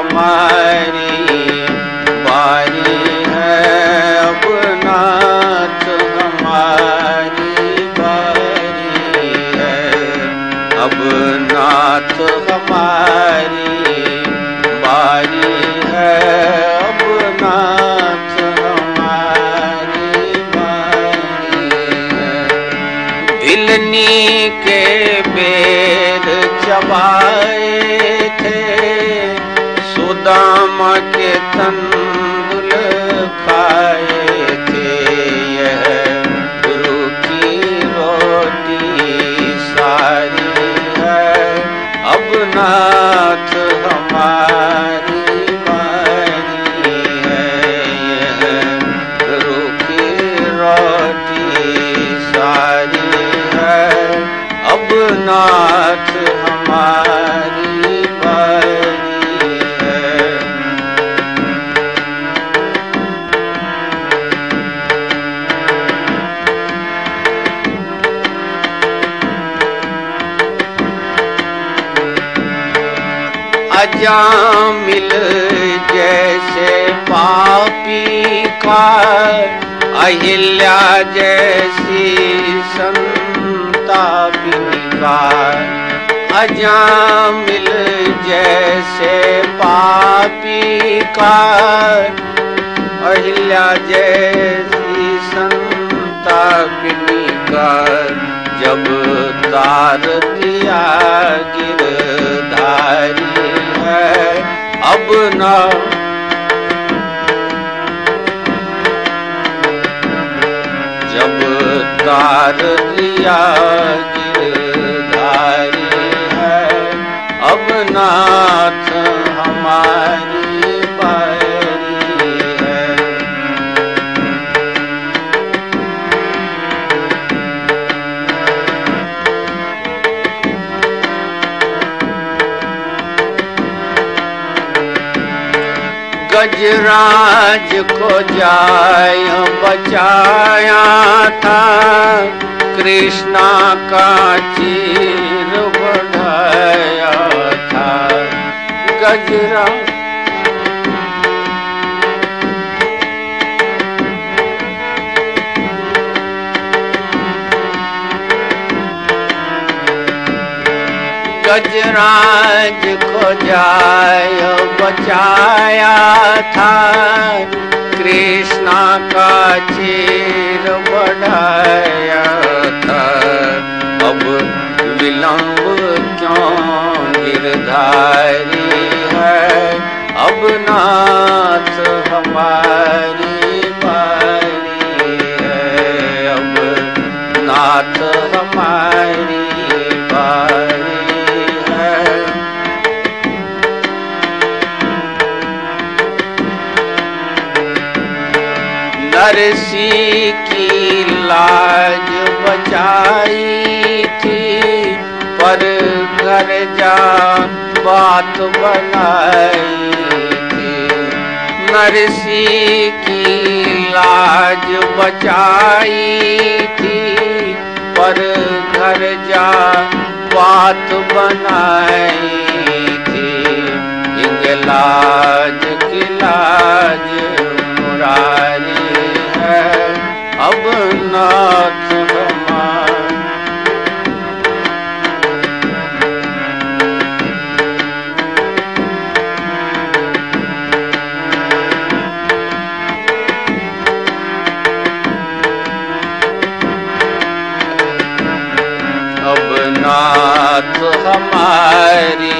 हमारी बारी है अब नाथ हमारी बारी है। अब नाथ हमारी बारी है। अब नाथ हमारी बारी है। दिलनी के बेर चबाए थे सुदाम के तंदुल खाए अजामिल जैसे पापी का अहिल्या जैसी संतापिनी का अजामिल जैसे पापी का अहिल्या जैसी संतापिनी का जब तार दिया गिरधारी अब ना जब तार दिया गिरधारी है अब नाथ हमारी गजराज को जाय बचाया था। कृष्णा का चीर गजराज को जाय, बचाया था। कृष्णा का चीर बढ़ाया था। अब विलंब क्यों गिरधारी है? अब नाथ हमारी बारी है। अब नाथ हमारी नरसी की लाज बचाई थी, पर घर जा बात बनाई थी। नरसी की लाज बचाई थी, पर घर जा बात बनाई थी। इंगलाज नाथ हमारी